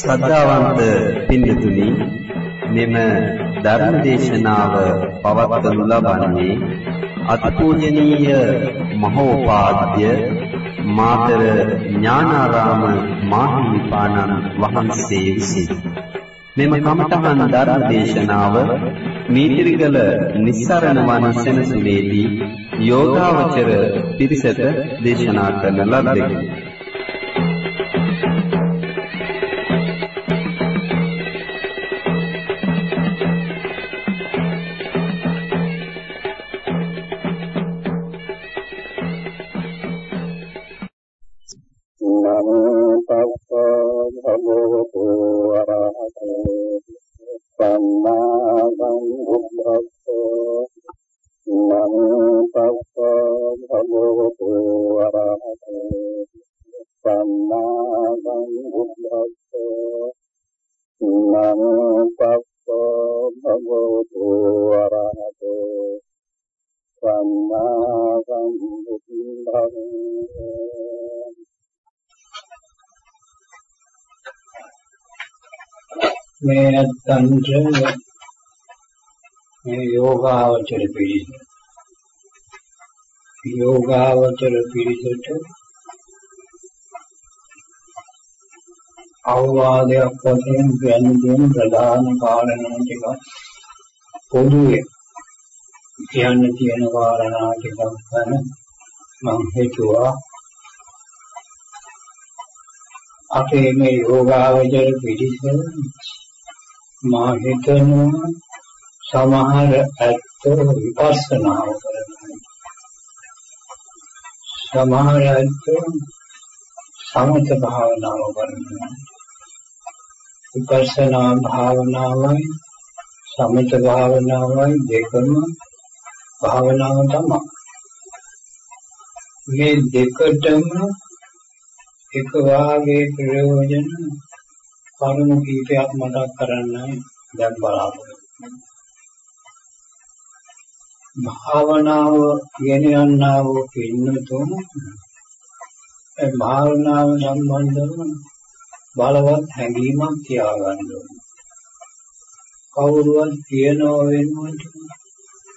ශ්‍රද්ධාවන්ත පින්තුනි මෙම ධර්ම දේශනාව පවත්වනු ලබන්නේ අතිපූජනීය මහෝපාද්‍ය මාතර ඥානාරාම මාහිමිපාණන් වහන්සේ විසින්. මෙම කමඨහන් ධර්ම දේශනාව මීතිරිගල නිස්සරණ වන සෙනසුලේදී යෝගාවචර පිරිසට දේශනා කරන ලද්දේ. මේ නැත්තන්ට මේ යෝගාවචර පිළිස යෝගාවචර පිළිසට අවවාදයක් වශයෙන් කියන්නේ ප්‍රධාන කාරණා ටික පොදුවේ කියන්න තියෙන කාරණා ටිකක් ගැන මම හිතුවා. අපේ මේ යෝගාවචර පිළිස මා හිතනවා සමහර ඇත්තෝ විපස්සනාව කරනවා. සමහර ඇත්තෝ සමත භාවනාව කරනවා. විපස්සනා භාවනාවයි සමත භාවනාවයි දෙකම භාවනාව තමයි. මේ දෙකටම එක වාගේ ප්‍රයෝජන කරුණු කීපයක් මතක් කරන්නයි දැන් බලාපොරොත්තු භාවනාව ගෙන යන්නා වූ පින්නතුන් ඒ භාවනාව සම්බන්ධව බලවත් හැඟීමක් තියාගන්න ඕනේ. කවුරුවත් කියනව වෙනුවට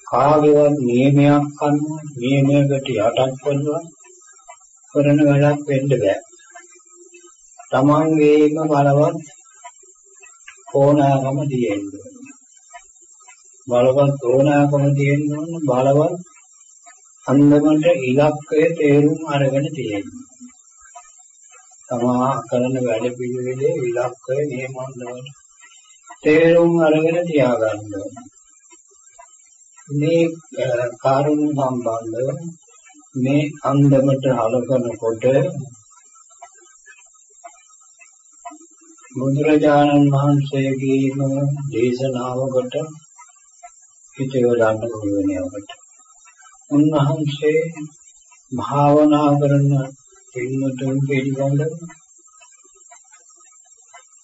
කාගේවත් නියමයක් අනුව නියමයකට යටත් කරනවා කරන වැඩක් වෙන්න බෑ. තමන්ගේම බලවත් ඕනෑකම තියෙන්න බලවත් ඕනෑකම තියෙන්න ඕන බලවත් අන්දමට ඉලක්කය තේරුම් අරගෙන තියෙන්න. තමා කරන වැඩ පිළිවෙලේ ඉලක්කය නියමවලට තේරුම් අරගෙන තියාගන්න ඕන. මේ කාරුණු සම්බන්ධව මේ අන්දමට හලකනකොට බුදුරජාණන් වහන්සේගේම දේශනාවකට හිත යොදන්න ඕනෙකට. උන්වහන්සේ භාවනා කරන පින්වතුන් පිළිබඳව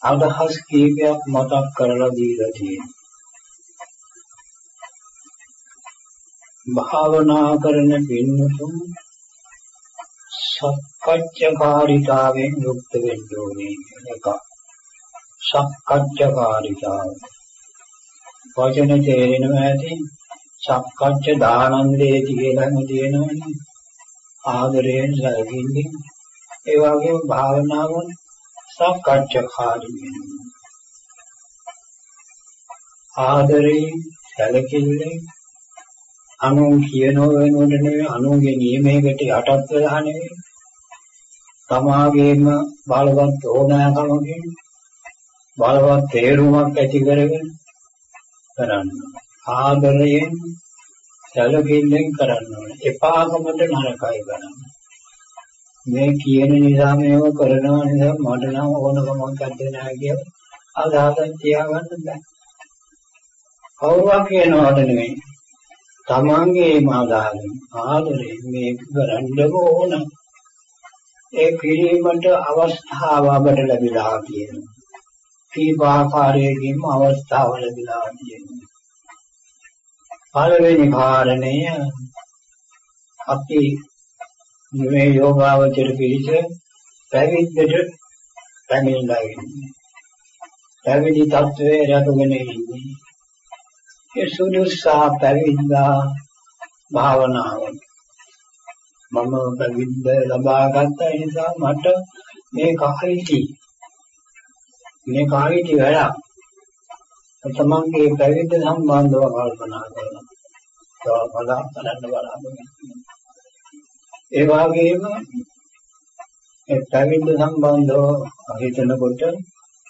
අදහස් කීපයක් මතක් කරලා දීලා තියෙනවා. භාවනා කරන පින්වතුන් සක්කච්ඡාකාරීතාවෙන් යුක්ත වෙන්න ඕනේ එකක්. සක්කච්ඡාකාරීතාව. වචන තේරෙනවා ඇති සක්කච්ඡ දානන්දේති කියලාම තියෙනවනේ. ආදරයෙන් සැලකින්නේ ඒ වගේම භාවනාව සක්කච්ඡාකාරී වෙනවා. ආදරයෙන් සැලකිල්ලෙන් අනුන් කියනෝ වෙනකොට නෙවෙයි අනුන්ගේ නියමයකට යටත් වෙලා නෙවෙයි තමාගේම බලවත් ඕනෑකමකින් බලවත් තේරුමක් ඇති කරගෙන කරන්න. ආදරයෙන් සැලකිල්ලෙන් කරන්න ඕනේ. එපාකමට නරකයි ගන්න මේ කියන නිසා මේව කරනවා නිසා මට නම් ඕනකමක් නැත්තේ නෑ කියලා අදහසක් තියාගන්න බෑ. කවුරුවක් කියනවට නෙවෙයි තමන්ගේම අදහසින් ආදරේ මේක කරන්නම ඕන. ඒ කිරීමට අවස්ථාව අපට ලැබිලා තියෙනවා. කීපාකාරයකින්ම අවස්ථාව ලැබිලා තියෙනවා පළවෙනි කාරණය අපි මේ යෝගාවචර පිළිස පැවිද්දට පැමිණලා ඉන්නේ. පැවිදි තත්වයේ රැකගෙන ඉන්නේ. ඒ සුදුසා පැවිද්දා භාවනාව. මම පැවිද්ද ලබා ගත්ත නිසා මට මේ කහිටි මේ කහිටි වැඩක්. තමන්ගේ පැවිද්ද සම්බන්ධව කල්පනා කරනවා. ඒක බලා බලන්න බලාපොරොත්තු ඒ වගේම ඒ පැවිද්ද සම්බන්ධව හිතනකොට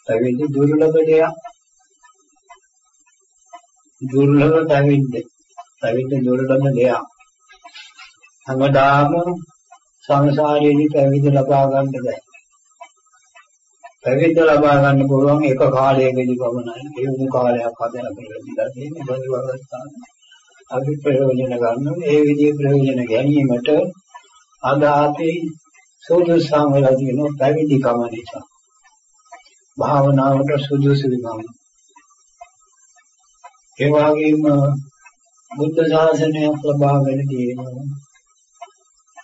පැවිදි දුර්ලභ දෙයක්. දුර්ලභ පැවිද්ද. පැවිද්ද දුර්ලභ දෙයක්. හැමදාම සංසාරයේදී පැවිද්ද ලබා ගන්න බෑ පැවිද්ද ලබා ගන්න පුළුවන් එක කාලයකදී පමණයි. ඒ වුණු කාලයක් හදලා කියලා තියෙන්නේ බඳු අවස්ථාවක් අපි ප්‍රයෝජන ගන්න ඒ විදිහේ ප්‍රයෝජන ගැනීමට අද අපි සෝදුසම් වෙලා තියෙන පැවිදි කම නිසා. භාවනාවට සුදුසු වෙනවා ඒ වගේම බුද්ධ ශාසනයක් ලබාගෙන තියෙනවා.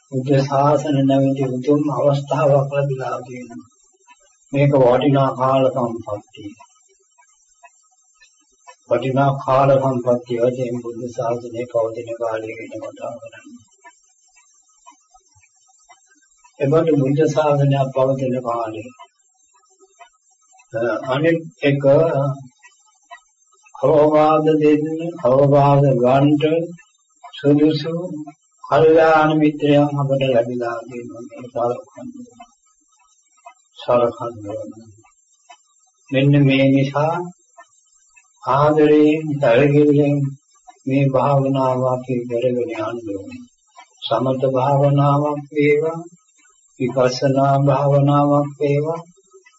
බුද්ධ ශාසන නැවති උතුම් අවස්ථාවක් ලැබිලා තියෙනවා. මේක වටිනා කාල සම්පත්තිය. වටිනා කාල සම්පත්තිය වශයෙන් බුද්ධ ශාසනය පවතින කාලය ගැන කතා කරන්නේ. එබඳු බුද්ධ ශාසනයක් පවතින කාලේ අනෙක් එක අවවාද දෙන්න අවවාද ගන්නට සුදුසු කල්යාණ මිත්‍රයන් අපට ලැබිලා තියෙනවා. සලකන්න මෙන්න මේ නිසා ආදරයෙන් තරගෙලින් මේ භාවනාව අපි කරගෙන යන්න ඕනේ. සමත භාවනාවක් වේවා විපස්සනා භාවනාවක් වේවා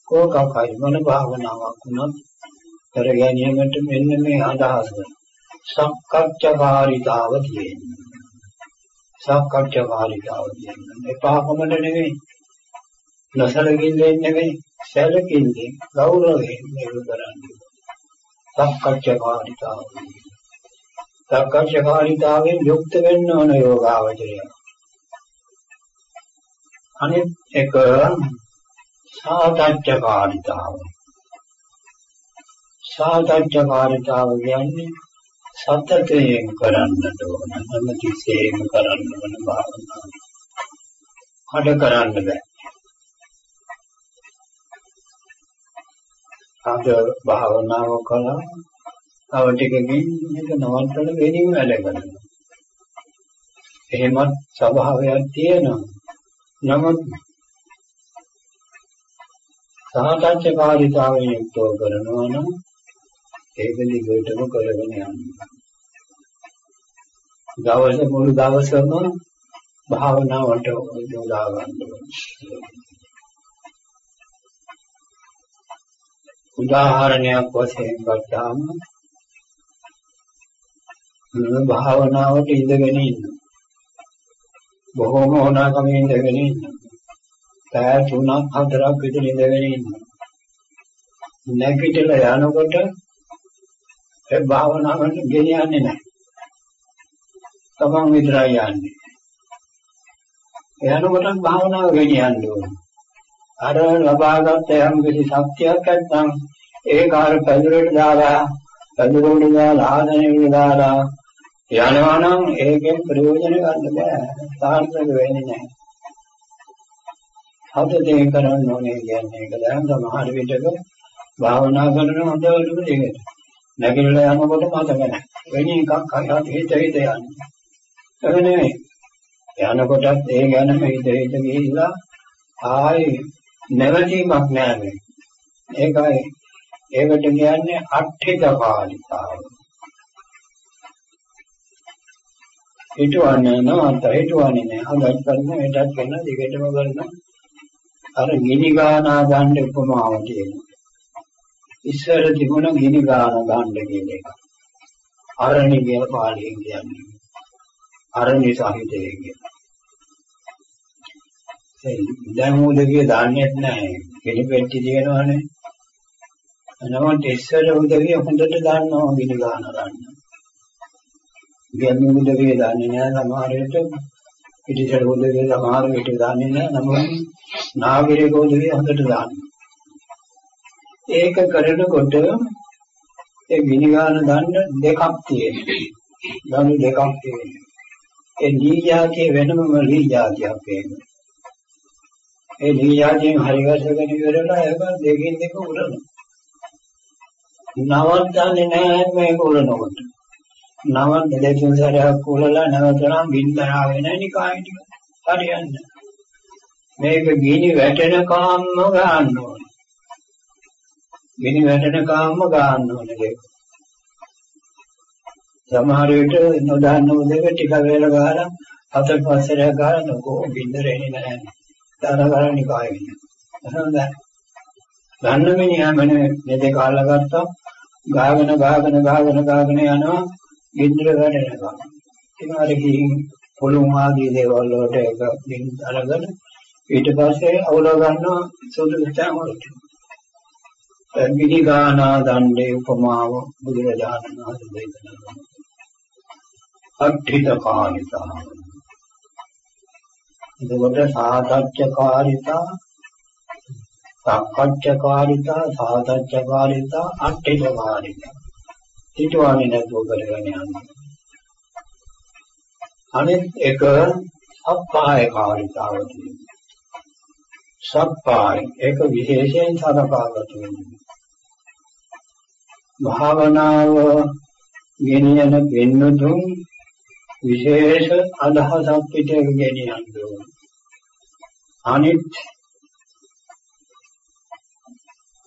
කෝකකයි මොන භාවනාවක් වුණත් කර ගැනීමට මෙන්න මේ අදහස සක්කච්ඡාකාරීතාව තියෙනවා. සක්කච්ඡාකාරීතාව තියෙනවා. එපාකමඩ නෙවෙයි. නොසලකින්ෙන් නෙවෙයි සැලකින්ෙන් ගෞරවයෙන් මේක කරන්නේ සක්කච්ඡාකාරීතාව සක්කච්ඡාකාරීතාවෙන් යුක්ත වෙන්න ඕන යෝගාවචරය අනිත් එක සාධාත්‍යකාරිතාව. සාධාත්‍යකාරිතාව කියන්නේ සතතයෙන් කරන්නට ඕන හැමතිස්සෙම කරන්න ඕන භාවනාව. හඩ කරන්න බෑ. අද භාවනාව කළා තව ටිකකින් මේක නවත්තන වෙනින් වැඩ කරනවා. එහෙමත් ස්වභාවයක් තියෙනවා. නමුත් සාකච්ඡාකාරීතාවයෙන් යුක්තව කරනවා නම් ඒක දිගටම කරගෙන යන්න. දවස මුළු දවසම භාවනාවට යොදා ගන්න උදාහරණයක් වශයෙන් ගත්තාම භාවනාවට ඉඳගෙන ඉන්නවා. බොහෝම ඕනාකමින් ඉඳගෙන ඉන්නවා. පැය තුනක් හතරක් විතර ඉඳගෙන ඉන්නවා. නැගිටලා යනකොට ඒ භාවනාවට ගෙනියන්නේ නැහැ. තමන් විතරයි යන්නේ. යනකොට භාවනාව ගෙනියන්න ඕනේ. අර ලබාගත් යම් කිසි ශක්තියක් නැත්නම් ඒක අර පැදුරට දාලා පැදුරට දාලා ආදනෙට දාලා යනවා නම් ඒකෙන් ප්‍රයෝජන ගන්න බෑ. සාර්ථක වෙන්නේ නැහැ. හදේ කරන්න ඕනේ කියන්නේ ඒක දැන් සමහර විටක භාවනා කරන හොඳට දෙකට. නැගිටලා යනකොට මතක නැහැ. වෙන එකක් හරියට හිත හිත යන්නේ. ඒක නෙමෙයි. යනකොටත් ඒ ගැනම හිත හිත ගිහිල්ලා ආයේ නැවතීමක් නැහැ. ඒකයි ඒකට කියන්නේ අට්ඨික පාලිතාව. හිතුවන්නේ නැවත හිතුවන්නේ නැහැ. හදත් කරන එටත් කරන දෙකටම කරන අර ගිනි ගානා ගන්න උපමාව තියෙනවා. ඉස්සර තිබුණ ගිනි ගාන ගන්න කියන එක. අරණි කියන පාළියෙන් කියන්නේ. අරණි සාහිත්‍යය කියන්නේ. ඒ දැන් උදවිය දාන්නේ නැහැ. ගිනි පෙට්ටි තියෙනවනේ. නමුත් ඉස්සර උදවිය හොඳට දන්නවා ගිනි ගාන ගන්න. ගැඹුරු දෙවිය දන්නේ නැහැ සමහර විට පිටිසර දෙවිය සමහර විට දන්නේ නැහැ නමුත් නාගරික දෙවිය හොඳට දන්නවා ඒක කරනකොට ඒ විනිගාන දන්න දෙකක් තියෙනවා දනු දෙකක් තියෙනවා ඒ ලී જાතිය වෙනමම ලී જાතියක් වෙනවා ඒ ලී જાතියෙන් හරි වැසගෙන ඉවරලා ඒක දෙකින් දෙක උරනවා. නවත්තන්නේ නැහැ මේක උරනකොට. නවත් දෙලෙන් සැරයක් කුලලා නැවතනම් බින්දර ආවේ නිකාය ටික. හරියන්නේ මේක ගිනි වැටෙන කාම්ම ගන්න ඕනේ. ගිනි වැටෙන කාම්ම ගන්න ඕනේ ඒක සමහර විට නොදන්න උදේක ටික වේල ගහලා හතර පස්සරයක් ගහලා නකෝ බින්දර එන්නේ නැහැ. තාර ගන්න නිකාය වෙන්නේ හරිද ගන්න මිනිහා මනේ මේ දෙක අල්ලගත්තා ගාගෙන ගාගෙන ගාගෙන ගාගෙන යනවා ගින්දර වැඩෙනවා. ඒනාර ගිහින් පොළොන් ආදී දේවල් වලට ඒක බින් අරගෙන ඊට පස්සේ අවුල ගන්නවා සෝදු විචාම වලට. විනිගානා දණ්ඩේ උපමාව බුදුරජාණන් වහන්සේ දේශනා කළා. අට්ඨිත කාලිතා. එතකොට සාධච්ඡකාරිතා සක්කච්ඡකාරිතා සාධච්ඡකාරිතා අට්ඨිතකාරිතා හිතවන්නේ නැතුව කරගෙන යනවා. අනෙක් එක සප්පාය කාරිතාව තියෙනවා. සප්පාය ඒක විශේෂයෙන් සලකාගත වෙනවා. භාවනාව ගෙනියන පින්නතුන් විශේෂ අදහසක් පිටේ ගෙනියන්න ඕන. අනිත්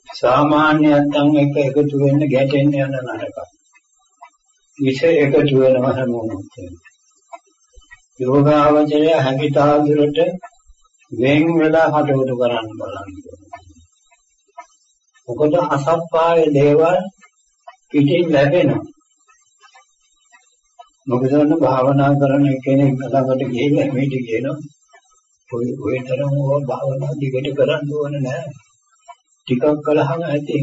සාමාන්‍ය අත්ං එක එකතු වෙන්න ගැටෙන්න යන නරකයි. විෂ එකතු වෙනවා හැමෝම. යෝගාවචරය හැකිතාදුරට වෙන් වෙලා හටවතු කරන්න බලන්න. මොකද අසත්පාය දේවල් පිටින් ලැබෙනවා. මොකද ඔන්න භාවනා කරන කෙනෙක් ළඟට ගිහිල්ලා මේක කියනවා ඔය ඔය තරම් ඕවා භාවනා දිගට කරන්න ඕන නෑ. ටිකක් කළාම ඇති.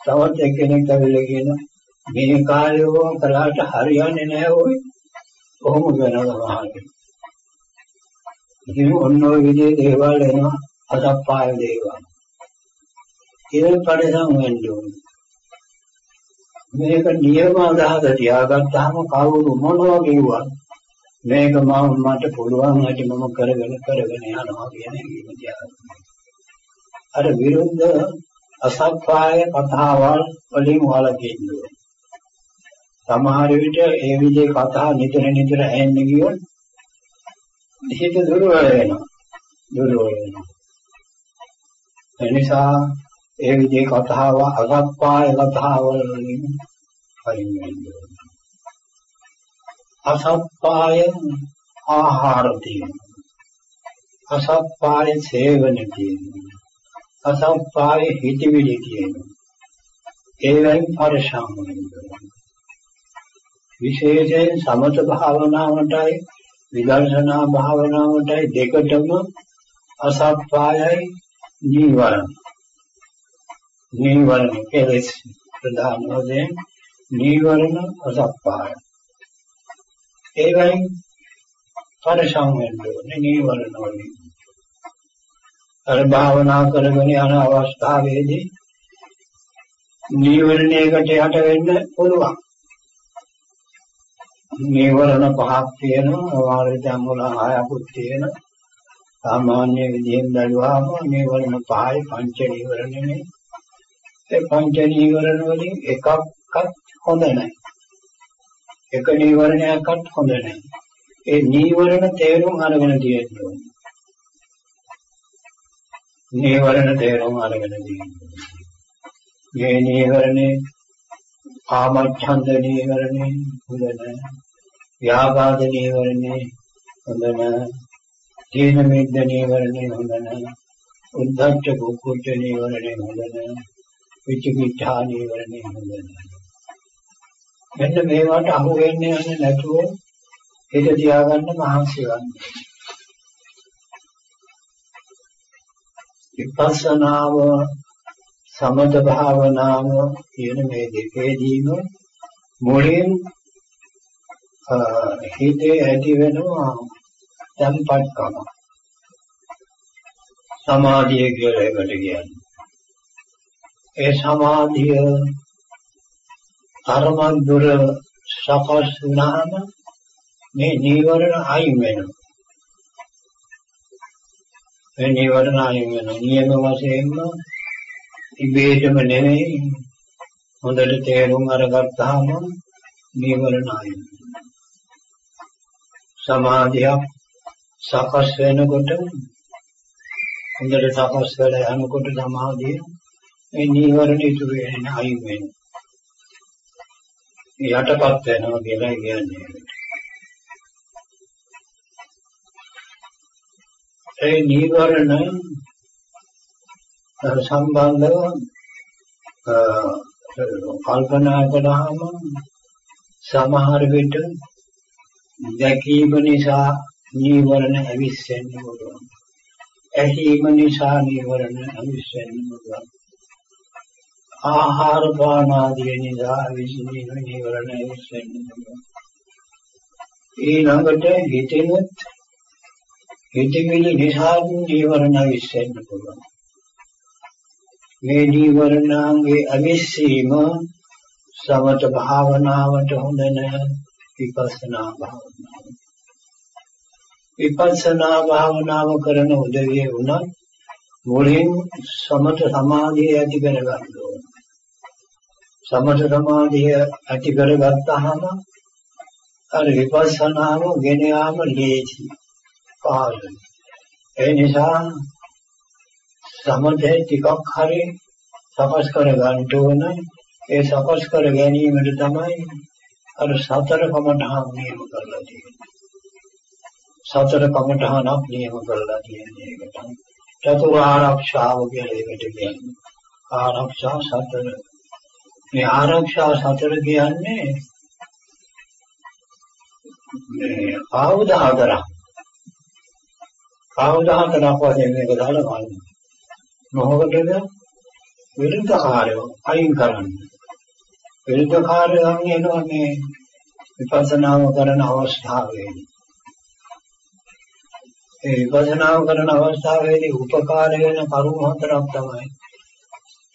තවත් එක්කෙනෙක් ඇවිල්ලා කියනවා මේ කාලේ ඕවා කළාට හරියන්නේ නැහැ ඔය. කොහොම වෙනවද මහන්නේ. ඉතින් ඔන්න ඔය විදිහේ දේවල් එනවා අසප්පාය දේවල්. ඒක පරිසම් වෙන්න ඕනේ. මේක නියම අදහස තියාගත්තාම කවුරු මොනවා කිව්වත් මේක මම මට පුළුවන් හැටි මම කරගෙන කරගෙන යනවා කියන එක තියාගන්න. අර විරුද්ධ අසප්පාය කතාවල් වලින් වළකින්න ඕනේ. සමහර විට ඒ විදිහේ කතා නිතර නිතර ඇහෙන්න ගියොත් හිත දුර්වල වෙනවා. දුර්වල වෙනවා. එනිසා ඒ විදිහේ කතාව අසප්පාය කතාවල් වලින් පරිම වෙන්න ඕනේ. අසප්පාය ආහාර තියෙනවා. අසප්පාය සේවන තියෙනවා. අසප්පාය හිතවිලි තියෙනවා. ඒවෙන් පරිශාම වෙනවා. විශේෂයෙන් සමත භාවනාවටයි විදර්ශනා භාවනාවටයි දෙකටම අසප්පායයි නීවරණ. නීවරණ කෙලෙස් ප්‍රධාන වශයෙන් නීවරණ අසප්පාය. ඒවෙන් පරිශාම වෙනවා. නීවරණ වලින් අර භාවනා කරගෙන යන අවස්ථාවේදී නීවරණයකට යට වෙන්න පුළුවන්. නීවරණ පහක් තියෙනවා, වාරිතම් වල හයකුත් තියෙනවා. සාමාන්‍ය විදිහෙන් බැලුවාම නීවරණ පහයි පංච නීවරණනේ. ඒ පංච නීවරණ වලින් එකක්වත් හොඳ නැහැ. එක නීවරණයක්වත් හොඳ නැහැ. ඒ නීවරණ තේරුම් අරගෙන තියෙන්න ඕනේ. නීවරණ තේරුම් අරගෙන තියෙනවා. මේ නීවරණේ කාමච්ඡන්ද නීවරණේ හොඳ නැහැ. ව්‍යාපාද නීවරණේ හොඳ නැහැ. තීන මිද්ද නීවරණේ හොඳ නැහැ. උද්ධච්ච කුක්කුච්ච නීවරණේ හොඳ නැහැ. විචිකිච්ඡා නීවරණේ හොඳ නැහැ. මෙන්න මේවට අහු වෙන්නේ නැතුව හිත තියාගන්න මහන්සි ගන්න. විපස්සනාව සමත භාවනාව කියන මේ දෙකේදීම මුලින් හිතේ ඇති වෙනවා tempatකම සමාධිය කියලා එකට කියන්නේ ඒ සමාධිය තරමක් දුර සකස් වුණාම මේ නීවරණ අයින් වෙනවා. මේ නීවරණ අයින් වෙනවා නියම වශයෙන්ම ඉබේටම නෙමෙයි හොඳට තේරුම් අරගත්තාම නීවරණ අයින් සමාධියක් සකස් වෙනකොට හොඳට සකස් වෙලා යනකොට සමාධිය මේ නීවරණ ඉතුරු වෙන්නේ අයින් වෙනවා යටපත් වෙනවා කියලා කියන්නේ ඒ නීවරණ සම්බන්ධව කල්පනා කළාම සමහර විට දැකීම නිසා නීවරණ ඇවිස්සෙන්න පුළුවන්. ඇහිීම නිසා නීවරණ ඇවිස්සෙන්න පුළුවන්. ආහාර පාන ආදී නිසා ඇවිස්සෙන්න නීවරණ ඇවිස්සෙන්න පුළුවන්. ඊළඟට හිතෙනුත් හිතවිලි නිසා නීවරණ ඇවිස්සෙන්න පුළුවන්. මේ නීවරණාංගේ අවිස්සීම සමත භාවනාවට හොඳ නැහැ විපස්සනා භාවනාව. විපස්සනා භාවනාව කරන උදවිය වුණත් මුලින් සමත සමාධිය ඇති කරගන්න ඕන. සමත සමාධිය ඇති කරගත්තාම අර විපස්සනාව ගෙන යාම ලේසි. පහළ. ඒ නිසා සමතේ ටිකක් හරි සකස් කර ගන්න ඕන. ඒ සකස් කර ගැනීමට තමයි අර සතර කමඨහන් නියම කරලා තියෙන්නේ. සතර කමඨහනක් නියම කරලා තියෙන්නේ ඒකට. චතුරාර්යක්ෂාව කියලා ඒකට කියන්නේ. ආරක්ෂා සතර. මේ ආරක්ෂා සතර කියන්නේ මේ ආයුධ හතරක්. ආයුධ හතරක් වශයෙන් මේක දාලා ගන්න. මොහොතද විරුද්ධකාරයෝ අයින් කරන්න. විරුද්ධකාරයන් එනවා මේ විපස්සනාව කරන අවස්ථාවේදී. ඒ විපස්සනාව කරන අවස්ථාවේදී උපකාර වෙන කරුණු හතරක් තමයි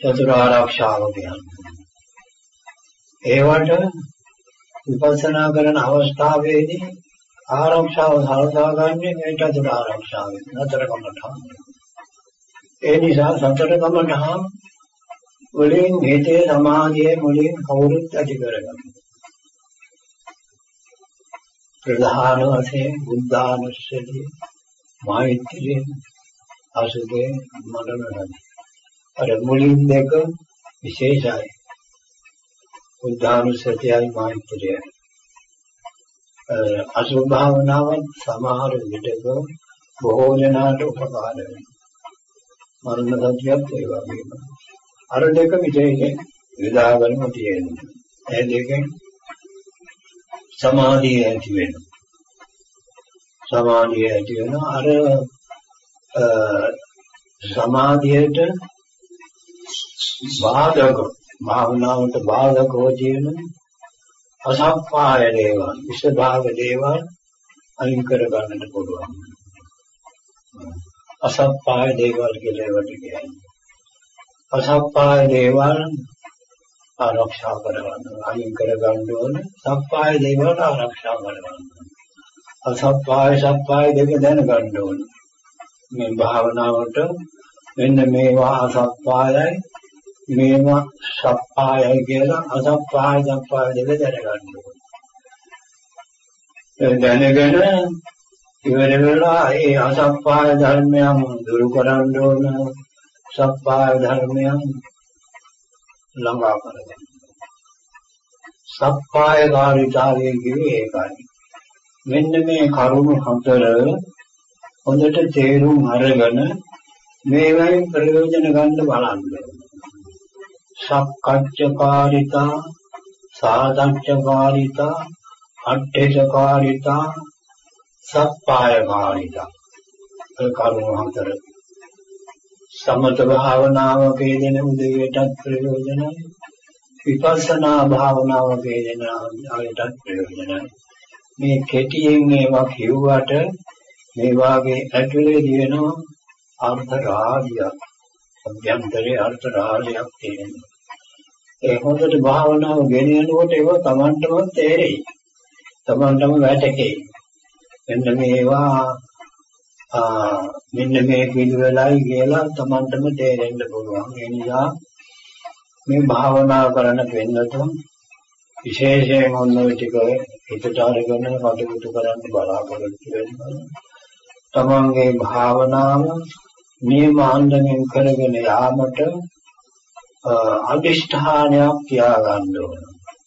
චතුරාර්ය ආරක්ෂාව කියන්නේ. ඒවට විපස්සනා කරන අවස්ථාවේදී ආරක්ෂාව සලසා ගන්නේ මේ චතුරාර්ය ආරක්ෂාවෙන්. නතර කමඨාන. ඒ නිසා සතර කමඨහන් වලින් හිතේ සමාධියේ මුලින් කවුරුත් ඇති කරගන්න. ප්‍රධාන වශයෙන් බුද්ධානුස්සතිය, මෛත්‍රිය, අසුභේ මනනන. අර මුලින් දෙක විශේෂයි. බුද්ධානුස්සතියයි මෛත්‍රියයි. අසුභ භාවනාවත් සමහර විටක බොහෝ දෙනාට උපකාර වෙනවා. මරණ සත්‍යයත් ඒ වගේම. අර දෙක විශේෂයෙන් විදාගන්නම තියෙනවා. ඒ දෙකෙන් සමාධිය ඇති වෙනවා. සමාධිය ඇති වෙනවා අර සමාධියට බාධක භාවනාවට බාධකව තියෙන අසම්පාය දේවල් විෂභාග දේවල් අයින් කර ගන්නට පුළුවන්. අසප්පාය දේවල් කියලා ඒවට කියන්නේ. අසප්පාය දේවල් ආරක්ෂා කරගන්න, අයින් කරගන්න ඕන. සප්පාය දේවල් ආරක්ෂා කරගන්න. අසප්පාය සප්පාය දෙක දැනගන්න ඕන. මේ භාවනාවට මෙන්න මේවා අසප්පායයි මේවා සප්පායයි කියලා අසප්පාය සප්පාය දෙක දැනගන්න ඕන. දැනගෙන ඉවර වෙලා ඒ අසප්පාය ධර්මයන් දුරු කරන්න ඕන සප්පාය ධර්මයන් ළඟා කරගන්න. සප්පාය කාර්යතාවයේ කිව්වේ ඒකයි. මෙන්න මේ කරුණු හතර හොඳට තේරුම් අරගෙන මේවෙන් ප්‍රයෝජන ගන්න බලන්න. සක්කච්ඡකාරිතා සාධච්ඡකාරිතා අට්ඨේචකාරිතා සප්පාය භාවිතා ඒ කරුණු හතර. සමත භාවනාවකේ දෙන උදේටත් ප්‍රයෝජනයි. විපස්සනා භාවනාවකේ දෙන ආයතත් ප්‍රයෝජනයි. මේ කෙටියෙන් මේවා කිව්වට මේ වාගේ ඇතුලේ දිවෙනවා අර්ථ රාජ්‍යයක් අභ්‍යන්තරේ අර්ථ රාජ්‍යයක් තියෙනවා ඒ හොඳට භාවනාව ගෙනියනකොට ඒක Tamanටම තේරෙයි. Tamanටම වැටකෙයි. මෙන්න මේවා ආ මෙන්න මේ පිළිවෙලයි කියලා Tamanටම තේරෙන්න පුළුවන්. ඒ නිසා මේ භාවනා කරන වෙන්නතුන් විශේෂයෙන් ඔන්න ඔය ටික හිතට අරගෙන කටයුතු කරන්න බලාපොරොත්තු වෙනවා. තමන්ගේ භාවනාව නියමාන්දයෙන් කරගෙන යාමට අදිෂ්ඨානයක් තියාගන්න ඕන.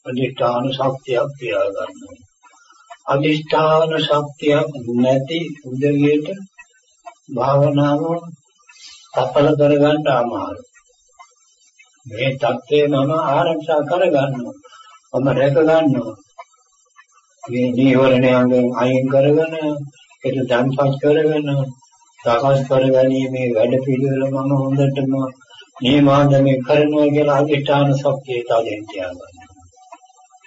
අදිෂ්ඨාන ශක්තියක් තියාගන්න ඕන. අදිෂ්ඨාන ශක්තියක් නැති උදවියට භාවනාව සඵල කරගන්න අමාරුයි. මේ தත්ත්වය මම ආරක්ෂා කරගන්නවා. මම රැක ගන්නවා. මේ නීවරණයන්ගෙන් අයින් කරගෙන ඒක ධම්පස් කරගෙන සකස් කරගැනීමේ වැඩ පිළිවෙල මම හොඳටම නියමාන්දමේ කරනවා කියලා අධිෂ්ඨාන ශක්තිය තදින් තියාගන්න.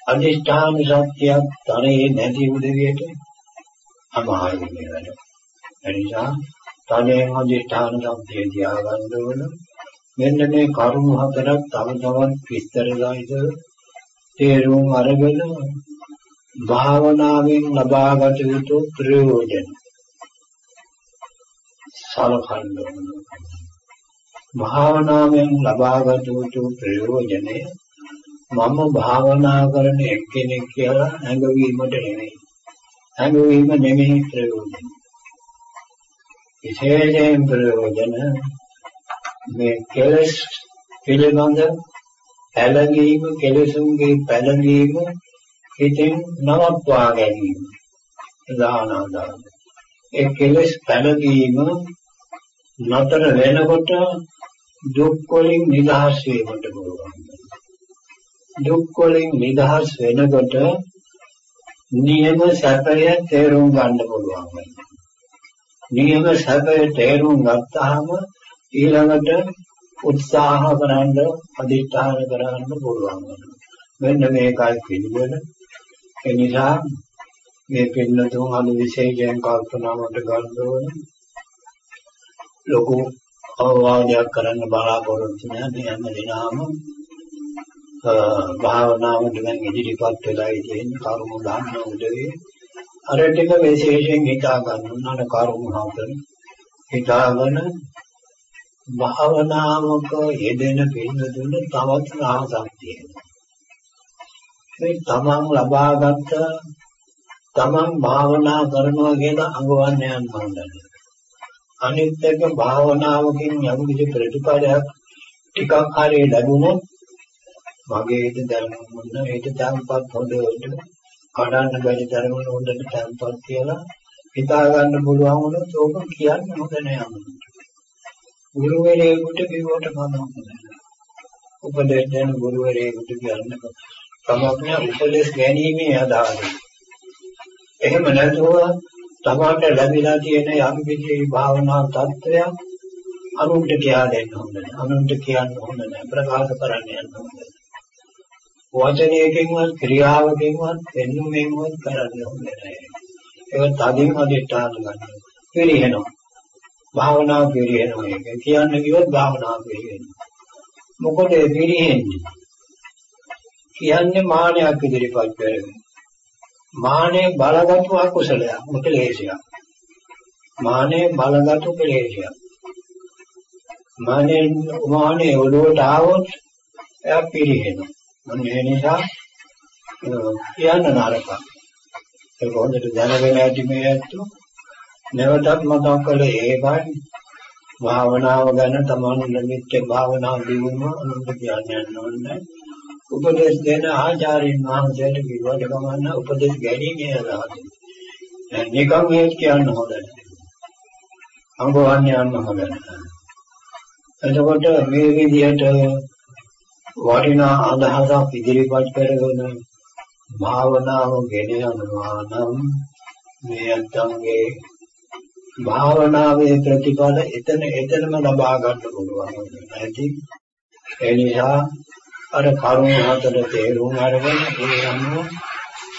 අධිෂ්ඨාන ශක්තියක් තරේ නැති උදවියට අමාරුයි වැඩ. එනිසා තදයෙන් අධිෂ්ඨාන ශක්තිය තියාගන්න ඕන. මෙන්න මේ කරුණු හතරක් තව තවත් විස්තර සහිතව තේරුම් අරගෙන භාවනාවෙන් ලබාගත යුතු ප්‍රයෝජන සලකන්න භාවනාවෙන් ලබාගත යුතු ප්‍රයෝජනය මම භාවනා කරන එක්කෙනෙක් කියලා හැඟවීමට නෙමෙයි. හැඟවීම නෙමෙයි ප්‍රයෝජන විශේෂයෙන් ප්‍රයෝජන මේ කෙලස් පිළිබඳ පැලගීම කෙලසුන්ගේ පැලගීම හිතෙන් නවත්වා ගැනීම. දානාදාන ඒ කෙලස් පැලගීම නතර වෙනකොට දුක් වලින් නිදහස් වීමට පුළුවන්. දුක් වලින් නිදහස් වෙනකොට නියම සැපය තේරුම් ගන්න පුළුවන්. නියම සැපය තේරුම් ගත්තාම ඊළඟට උත්සාහ කරන්න අධිෂ්ඨාන කරන්න පුළුවන්. මෙන්න මේකයි පිළිවෙල. ඒ නිසා මේ පින්නතුන් අනු විශේෂයෙන් කල්පනාවට ගන්න ඕන. ලොකු අවවාදයක් කරන්න බලාපොරොත්තු නැහැ හැම දිනම භාවනාවට දැන් ඉදිරිපත් වෙලා ඉතින් කරුණු දාන්න උදේ අර ටික විශේෂයෙන් හිතා ගන්න උනාන කරුණු හතර හිතාගෙන භාවනාවක යෙදෙන පිළිතුරු තවත් රහසක් තියෙනවා. මේ තමන් ලබාගත් තමන් භාවනා කරනවා කියලා අඟවන්න යන්න හොඳයි. අනිත් එක භාවනාවකින් යම් කිසි ප්‍රතිඵලයක් ටිකක් හරි ලැබුණොත් මගේද දැනුමුන්න ඒක තැම්පත් හොඳට කඩන්න බැරි තරමට හොඳට තැම්පත් කියලා හිතා ගන්න පුළුවන් වුණොත් ඕක කියන්න හොඳ නෑ ගුරුවරයෙකුට කිව්වට කමක් නැහැ. උපදෙස් දෙන ගුරුවරයෙකුට කියන්න කමක් නැහැ උපදෙස් ගැනීමේ අදහස. එහෙම නැතුව තමාට ලැබිලා තියෙන යම් කිසි භාවනා තත්ත්වයක් අනුන්ට කියා දෙන්න හොඳ නැහැ. අනුන්ට කියන්න හොඳ නැහැ. ප්‍රකාශ කරන්න යන්න හොඳ නැහැ. වචනයකින්වත් ක්‍රියාවකින්වත් පෙන්වීමෙන්වත් කරන්න හොඳ නැහැ. ඒක තදින් අධිෂ්ඨාන ගන්න. පිළිහෙනවා. භාවනාව පිළිහෙනවා ඒක. කියන්න කිව්වොත් භාවනාව පිළිහෙනවා. මොකද පිළිහෙන්නේ? කියන්නේ මානයක් ඉදිරිපත් කරගෙන. මානේ බලගත්ු අකුසලයක්, මුකලේශයක්. මානේ බලගත්ු කෙලේශයක්. මානේ මානේ ඔළුවට ආවොත් එයා පිළිහෙනවා. මොන නිසා කියන්න නරකයි. ඒක හොඳට දැනගෙන ඇති මේ ඇත්තෝ නැවතත් මතක් කළේ ඒකයි භාවනාව ගැන තමන් නිමිත්ත භාවනාව දිනුම අනුන්ට කියන්න යන්න ඕනේ උපදේශ දෙන ආචාර්යින් වහන්සේට කිව්වට කමන්න උපදේශ ගැනීමේ අදහස. නිකම් මේ කියන්න හොඳ නැහැ. අංගවන්නේ යන්න හොඳ නැහැ. එතකොට මේ විදිහට වටිනා අදහසක් ඉදිරිපත් කරගෙන භාවනාව ගෙන යනවා නම් මේ අත්ංගේ භාවනාවේ ප්‍රතිඵල එතන එතනම ලබා ගන්න පුළුවන්. නැති. ඒ නිසා අර කරුණ හතර තේරුම් අරගෙන ඒ අනුව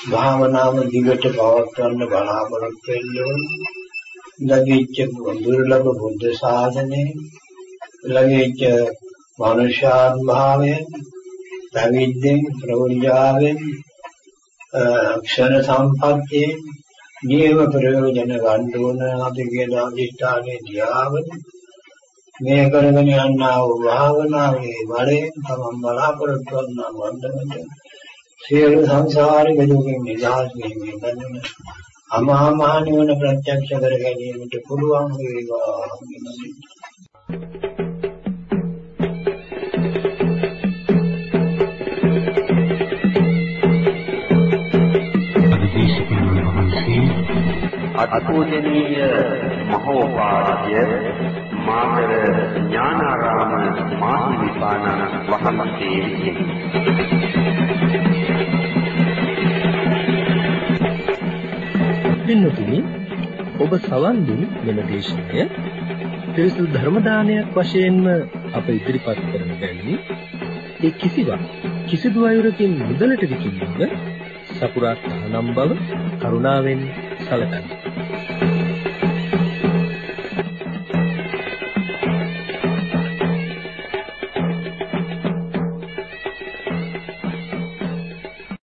භාවනාව දිගට පවත්වන්න බලාපොරොත්තු වෙන්න ඕනේ. ලැබිච්ච දුර්ලභ බුද්ධ ශාසනය ලැබිච්ච මනුෂ්‍යාත්භාවයෙන් පැවිද්දෙන් ප්‍රවෘජාවෙන් ක්ෂණ සම්පත්තියෙන් නියම ප්‍රයෝජන ගන්න ඕන අපි කියන අධිෂ්ඨානයේ ධ්‍යාවන මේ කරගෙන යනා වූ භාවනාවේ බලයෙන් තමන් බලාපොරොත්තු වන වන්දනට සියලු සංසාරික දුකින් නිදහස් වීමේ බඳුන අමහා මහ නිවන ප්‍රත්‍යක්ෂ කර ගැනීමට පුළුවන් වේවා අතිපූජනීය මහෝපාද්‍ය මාතර ඥානාරාම මාහිමිපාණන් වහන්සේ පින්නතුනි ඔබ සවන් දුන් මෙම දේශනය. පිරිසුදු ධර්ම දානයක් වශයෙන්ම අප ඉදිරිපත් කරන බැවින් ඒ කිසිවක් කිසිදු අයුරකින් මුදලට විකිණීම සපුරා තහනම් බව කරුණාවෙන් සැලකන්න.